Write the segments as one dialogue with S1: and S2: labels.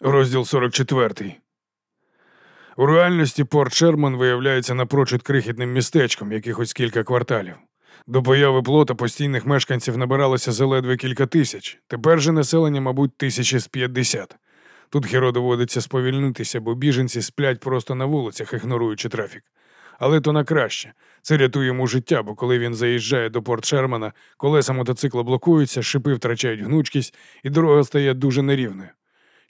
S1: Розділ 44. У реальності Порт Шерман виявляється напрочуд крихітним містечком, якихось кілька кварталів. До появи плота постійних мешканців набиралося заледве кілька тисяч. Тепер же населення, мабуть, тисячі з п'ятдесят. Тут хіро доводиться сповільнитися, бо біженці сплять просто на вулицях, ігноруючи трафік. Але то на краще. Це рятує йому життя, бо коли він заїжджає до порт Шермана, колеса мотоцикла блокуються, шипи втрачають гнучкість, і дорога стає дуже нерівною.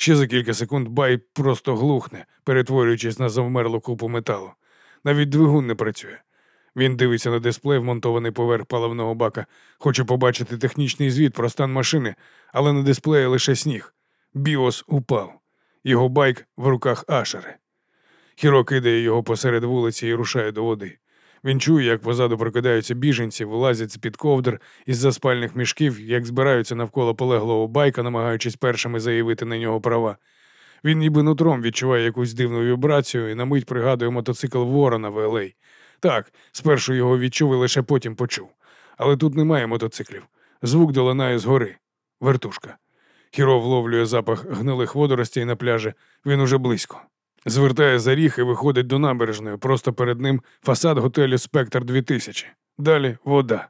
S1: Ще за кілька секунд байк просто глухне, перетворюючись на завмерлу купу металу. Навіть двигун не працює. Він дивиться на дисплей, вмонтований поверх паливного бака, хоче побачити технічний звіт про стан машини, але на дисплеї лише сніг. BIOS упав. Його байк в руках Ашери. Хіро кидає його посеред вулиці і рушає до води. Він чує, як позаду прокидаються біженці, вилазять з-під ковдр із-за спальних мішків, як збираються навколо полеглого байка, намагаючись першими заявити на нього права. Він ніби нутром відчуває якусь дивну вібрацію і на мить пригадує мотоцикл Ворона в Елей. Так, спершу його відчув і лише потім почув. Але тут немає мотоциклів. Звук долинає згори. Вертушка. Хіро вловлює запах гнилих водоростей на пляжі. Він уже близько. Звертає за ріг і виходить до набережної. Просто перед ним фасад готелю Спектр 2000. Далі вода.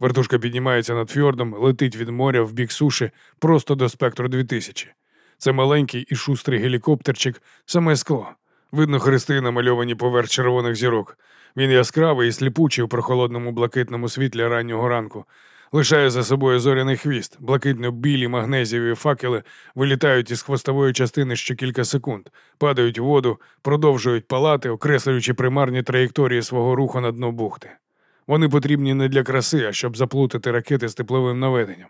S1: Вертушка піднімається над фьордом, летить від моря в бік суші просто до спектру 2000. Це маленький і шустрий гелікоптерчик, саме скло. Видно хрести, намальовані поверх червоних зірок. Він яскравий і сліпучий у прохолодному блакитному світлі раннього ранку. Лишає за собою зоряний хвіст, блакитно-білі магнезієві факели вилітають із хвостової частини ще кілька секунд, падають у воду, продовжують палати, окреслюючи примарні траєкторії свого руху на дно бухти. Вони потрібні не для краси, а щоб заплутати ракети з тепловим наведенням.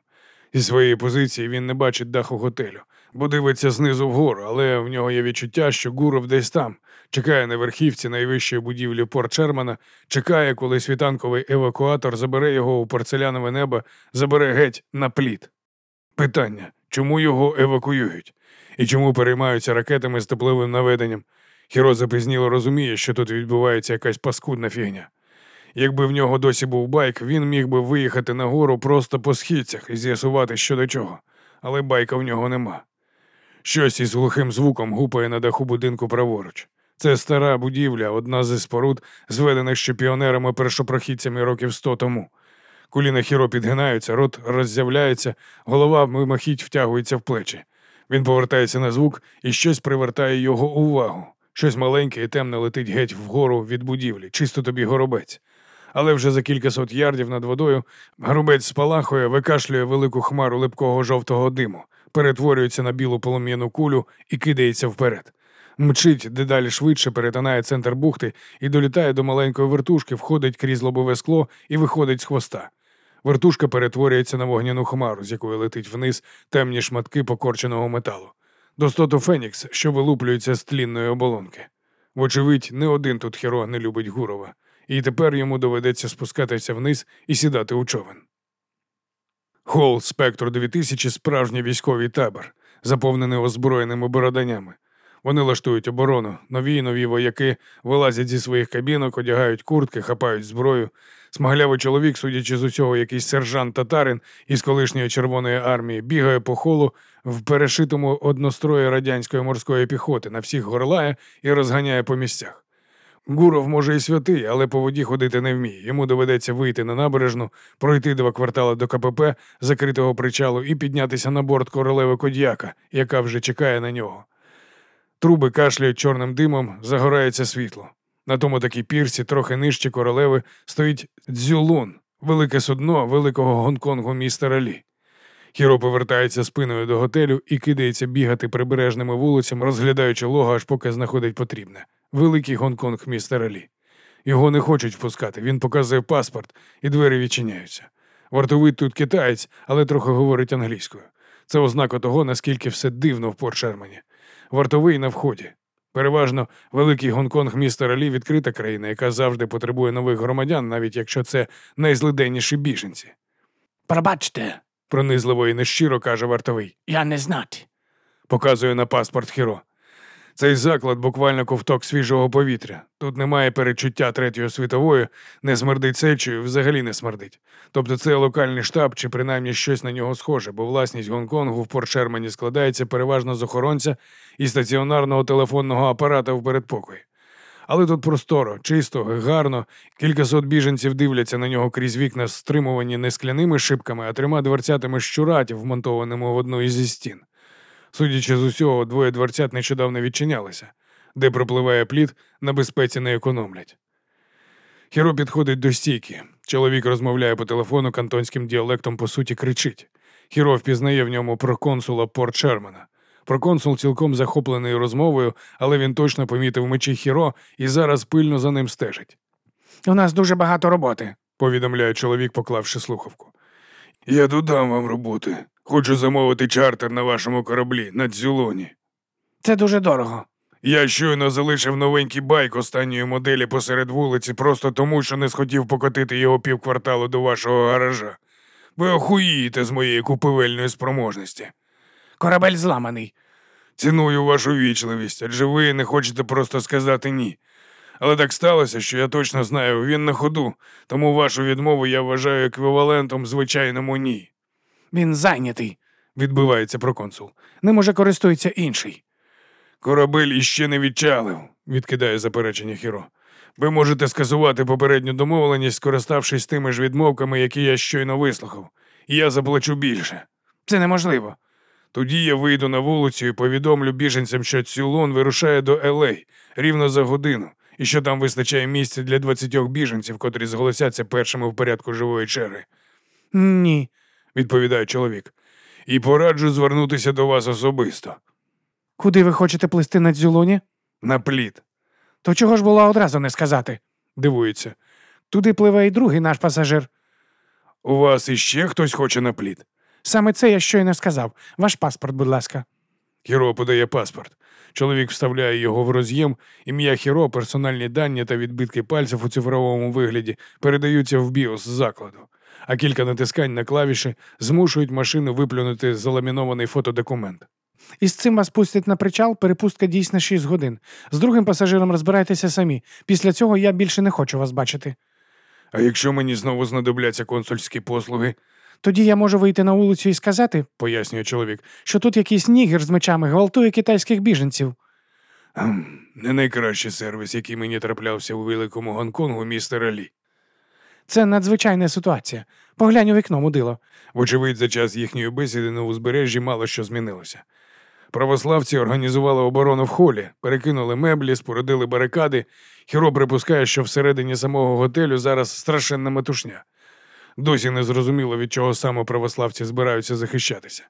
S1: Зі своєї позиції він не бачить даху готелю, бо дивиться знизу вгору, але в нього є відчуття, що Гуров десь там, чекає на верхівці найвищої будівлі Порт Шермана, чекає, коли світанковий евакуатор забере його у порцелянове небо, забере геть на пліт. Питання, чому його евакуюють? І чому переймаються ракетами з тепловим наведенням? Хіро запізніло розуміє, що тут відбувається якась паскудна фігня. Якби в нього досі був байк, він міг би виїхати на гору просто по східцях і з'ясувати, що до чого, але байка в нього нема. Щось із глухим звуком гупає на даху будинку праворуч. Це стара будівля, одна зі споруд, зведених ще піонерами першопрохідцями років сто тому. Куліна хіро підгинаються, рот роззявляється, голова мимохідь втягується в плечі. Він повертається на звук і щось привертає його увагу. Щось маленьке і темне летить геть вгору від будівлі, чисто тобі горобець але вже за кількасот ярдів над водою грубець спалахує, викашлює велику хмару липкого жовтого диму, перетворюється на білу полум'яну кулю і кидається вперед. Мчить дедалі швидше, перетинає центр бухти і долітає до маленької вертушки, входить крізь лобове скло і виходить з хвоста. Вертушка перетворюється на вогняну хмару, з якої летить вниз темні шматки покорченого металу. Достоту Фенікс, що вилуплюється з тлінної оболонки. Вочевидь, не один тут хіро не любить Гурова і тепер йому доведеться спускатися вниз і сідати у човен. Холл Спектр 2000 справжній військовий табор, заповнений озброєними бороданнями. Вони лаштують оборону, нові й нові вояки вилазять зі своїх кабінок, одягають куртки, хапають зброю. Смаглявий чоловік, судячи з усього, якийсь сержант татарин із колишньої Червоної армії, бігає по холу в перешитому однострої радянської морської піхоти, на всіх горлає і розганяє по місцях. Гуров, може, і святий, але по воді ходити не вміє. Йому доведеться вийти на набережну, пройти два квартали до КПП, закритого причалу, і піднятися на борт королеви Кодьяка, яка вже чекає на нього. Труби кашляють чорним димом, загорається світло. На тому такій пірсі, трохи нижче королеви, стоїть дзюлун, велике судно великого Гонконгу містера Лі. Хіро повертається спиною до готелю і кидається бігати прибережними вулицями, розглядаючи лого, аж поки знаходить потрібне великий Гонконг містера Лі. Його не хочуть впускати. Він показує паспорт, і двері відчиняються. Вартовий тут китаєць, але трохи говорить англійською. Це ознака того, наскільки все дивно в Порт Шермані. Вартовий на вході. Переважно, великий Гонконг містера Лі відкрита країна, яка завжди потребує нових громадян, навіть якщо це найзлиденніші біженці.
S2: Пробачте,
S1: пронизливо і нещиро каже вартовий.
S2: Я не знати.
S1: Показує на паспорт Хіро. Цей заклад буквально ковток свіжого повітря. Тут немає перечуття третьої світової, не смердить сечею, взагалі не смердить. Тобто це локальний штаб чи принаймні щось на нього схоже, бо власність Гонконгу в Порт-Шермані складається переважно з охоронця і стаціонарного телефонного апарата в передпокої. Але тут просторо, чисто, гарно. Кількасот біженців дивляться на нього крізь вікна, стримувані не скляними шибками, а трьома дверцятами щуратів, вмонтованими в одну із стін. Судячи з усього, двоє дверцят нещодавно відчинялися, де пропливає плід, на безпеці не економлять. Хіро підходить до стійки. Чоловік розмовляє по телефону кантонським діалектом, по суті, кричить. Хіро впізнає в ньому проконсула Порт Шермана. Проконсул цілком захоплений розмовою, але він точно помітив мечі Хіро і зараз пильно за ним стежить,
S2: У нас дуже багато роботи.
S1: повідомляє чоловік, поклавши слухавку. Я додам вам роботи. Хочу замовити чартер на вашому кораблі на Дзюлоні.
S2: Це дуже дорого.
S1: Я щойно залишив новенький байк останньої моделі посеред вулиці, просто тому, що не схотів покотити його півкварталу до вашого гаража. Ви охуїєте з моєї купивельної спроможності.
S2: Корабель зламаний.
S1: Ціную вашу вічливість, адже ви не хочете просто сказати ні. Але так сталося, що я точно знаю, він на ходу, тому вашу відмову я вважаю еквівалентом звичайному ні,
S2: Він зайнятий.
S1: відбивається проконсул.
S2: Ним уже користується інший.
S1: Корабель іще не відчалив, відкидає заперечення Хіро. Ви можете скасувати попередню домовленість, скориставшись тими ж відмовками, які я щойно вислухав, я заплачу більше.
S2: Це неможливо.
S1: Тоді я вийду на вулицю і повідомлю біженцям, що Цюлон вирушає до Елей рівно за годину, і що там вистачає місця для 20 біженців, котрі зголосяться першими в порядку живої черги,
S2: Ні.
S1: Відповідає чоловік. І пораджу звернутися до вас особисто.
S2: Куди ви хочете плисти на дзюлоні?
S1: На плід.
S2: То чого ж було одразу не сказати?
S1: Дивується.
S2: Туди пливе і другий наш пасажир.
S1: У вас іще хтось хоче на плід?
S2: Саме це я щойно сказав. Ваш паспорт, будь ласка.
S1: Хіро подає паспорт. Чоловік вставляє його в роз'єм, ім'я Хіро, персональні дані та відбитки пальців у цифровому вигляді передаються в біос закладу, а кілька натискань на клавіші змушують машину виплюнути заламінований фотодокумент.
S2: Із цим вас пустять на причал, перепустка дійсна 6 годин. З другим пасажиром розбирайтеся самі. Після цього я більше не хочу вас бачити.
S1: А якщо мені знову знадобляться консульські послуги,
S2: Тоді я можу вийти на вулицю і сказати,
S1: пояснює чоловік,
S2: що тут якийсь нігер з мечами гвалтує китайських біженців.
S1: Не найкращий сервіс, який мені траплявся у великому Гонконгу, містер Алі.
S2: Це надзвичайна ситуація. Поглянь у вікно, мудило.
S1: Вочевидь, за час їхньої бесіди на узбережжі мало що змінилося. Православці організували оборону в холі, перекинули меблі, спорудили барикади. Хіро припускає, що всередині самого готелю зараз страшенна метушня. Досі не зрозуміло, від чого саме православці збираються захищатися.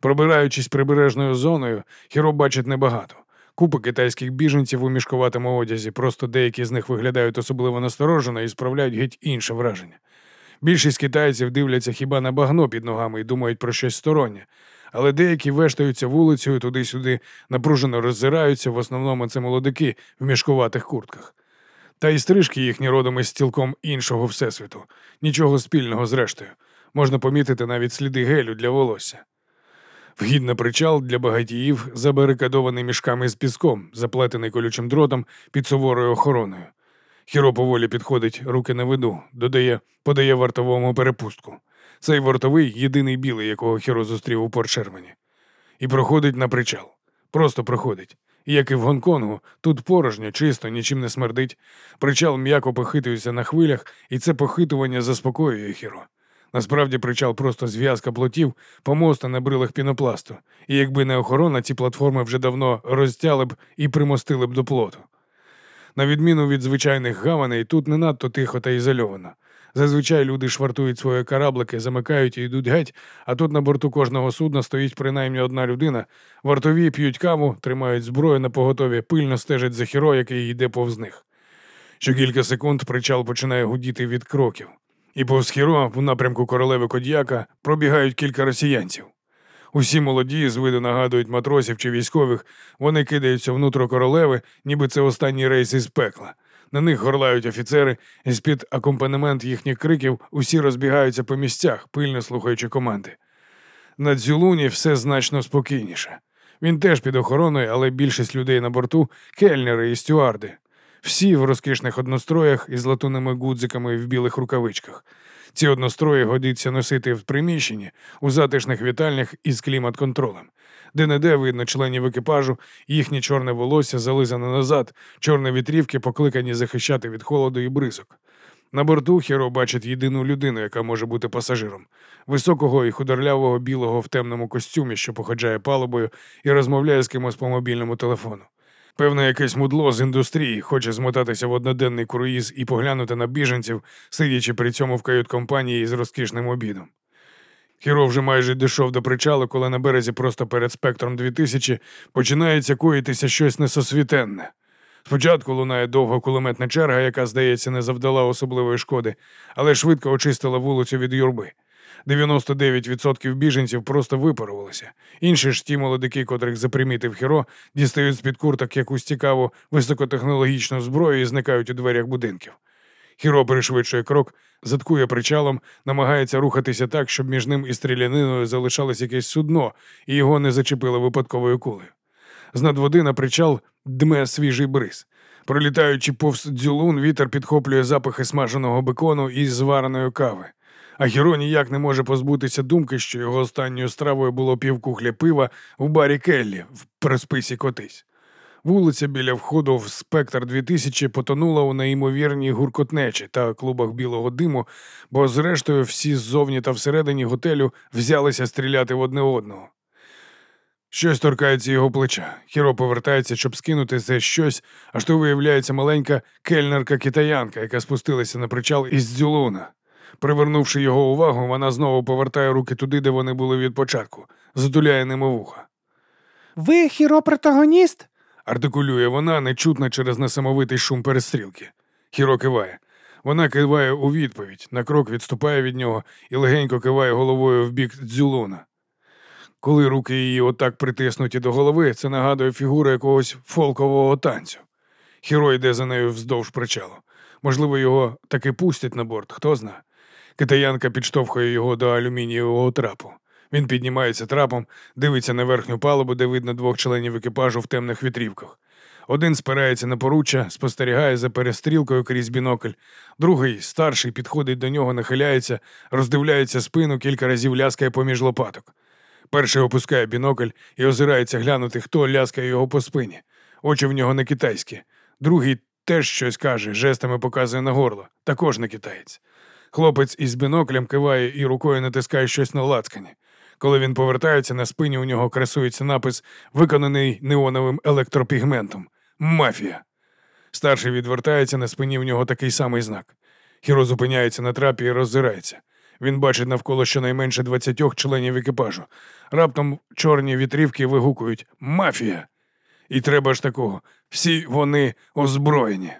S1: Пробираючись прибережною зоною, Хіро бачить небагато. Купа китайських біженців у мішкуватому одязі, просто деякі з них виглядають особливо насторожено і справляють геть інше враження. Більшість китайців дивляться хіба на багно під ногами і думають про щось стороннє, але деякі вештаються вулицею туди-сюди, напружено роззираються, в основному це молодики в мішкуватих куртках. Та й стрижки їхні родом із цілком іншого всесвіту, нічого спільного з рештою. Можна помітити навіть сліди гелю для волосся. Вхід на причал для багатіїв забарикадований мішками з піском, заплетений колючим дротом під суворою охороною. Хіро поволі підходить, руки на виду, додає, подає вартовому перепустку. Цей вартовий єдиний білий, якого Хіро зустрів у Порт-Шермані. І проходить на причал. Просто проходить. Як і в Гонконгу, тут порожньо, чисто, нічим не смердить. Причал м'яко похитується на хвилях, і це похитування заспокоює Хіро. Насправді причал просто зв'язка плотів, помоста на брилах пінопласту, і якби не охорона, ці платформи вже давно розтяли б і примостили б до плоту. На відміну від звичайних гаваней, тут не надто тихо та ізольовано. Зазвичай люди швартують свої кораблики, замикають і йдуть геть, а тут на борту кожного судна стоїть принаймні одна людина. Вартові п'ють каву, тримають зброю на поготові, пильно стежать за хіро, який йде повз них. Що кілька секунд причал починає гудіти від кроків, і повз хіро в напрямку королеви Кодьяка пробігають кілька росіянців. Усі молоді, з виду нагадують матросів чи військових, вони кидаються внутрі королеви, ніби це останній рейс із пекла. На них горлають офіцери, і з-під акомпанемент їхніх криків усі розбігаються по місцях, пильно слухаючи команди. На дзюлуні все значно спокійніше. Він теж під охороною, але більшість людей на борту кельнери і стюарди. Всі в розкішних одностроях із латунними гудзиками в білих рукавичках. Ці однострої годиться носити в приміщенні у затишних вітальнях із клімат-контролем. Де-не-де видно членів екіпажу, їхнє чорне волосся зализане назад, чорні вітрівки покликані захищати від холоду і бризок. На борту Хіро бачить єдину людину, яка може бути пасажиром високого і худорлявого білого в темному костюмі, що походжає палубою і розмовляє з кимось по мобільному телефону. Певне, якесь мудло з індустрії хоче змотатися в одноденний круїз і поглянути на біженців, сидячи при цьому в кают-компанії з розкішним обідом. Хіро вже майже дійшов до причалу, коли на березі просто перед спектром 2000 починається коїтися щось несосвітенне. Спочатку лунає довга кулеметна черга, яка, здається, не завдала особливої шкоди, але швидко очистила вулицю від юрби. 99% біженців просто випарувалися. Інші ж ті молодики, котрих запримітив хіро, дістають з-під курток якусь цікаву високотехнологічну зброю і зникають у дверях будинків. Хіро перешвидшує крок, заткує причалом, намагається рухатися так, щоб між ним і стріляниною залишалось якесь судно, і його не зачепило випадковою кулею. З над води на причал дме свіжий бриз. Пролітаючи повз дзюлун, вітер підхоплює запахи смаженого бекону і звареної кави. А Хіро ніяк не може позбутися думки, що його останньою стравою було півкухля пива у барі Келлі в присписі котись. Вулиця біля входу в спектр 2000 потонула у неймовірній гуркотнечі та клубах білого диму, бо зрештою всі ззовні та всередині готелю взялися стріляти в одне одного. Щось торкається його плеча. Хіро повертається, щоб скинути це щось, аж то виявляється маленька кельнерка-китаянка, яка спустилася на причал із дзюлуна. Привернувши його увагу, вона знову повертає руки туди, де вони були від початку, затуляє ними вуха.
S2: Ви хіро-протагоніст?
S1: Артикулює вона, нечутно через несамовитий шум перестрілки. Хіро киває. Вона киває у відповідь, на крок відступає від нього і легенько киває головою в бік дзюлуна. Коли руки її отак притиснуті до голови, це нагадує фігуру якогось фолкового танцю. Хіро йде за нею вздовж причалу. Можливо, його таки пустять на борт, хто зна. Китаянка підштовхує його до алюмінієвого трапу. Він піднімається трапом, дивиться на верхню палубу, де видно двох членів екіпажу в темних вітрівках. Один спирається на поруччя, спостерігає за перестрілкою крізь бінокль, другий, старший, підходить до нього, нахиляється, роздивляється спину, кілька разів ляскає поміж лопаток. Перший опускає бінокль і озирається глянути, хто ляскає його по спині. Очі в нього не китайські. Другий теж щось каже, жестами показує на горло, також не китаєць. Хлопець із біноклем киває і рукою натискає щось на лацкані. Коли він повертається, на спині у нього красується напис, виконаний неоновим електропігментом Мафія. Старший відвертається, на спині в нього такий самий знак. Хіро зупиняється на трапі і роззирається. Він бачить навколо щонайменше двадцятьох членів екіпажу. Раптом чорні вітрівки вигукують Мафія! І треба ж такого. Всі вони озброєні.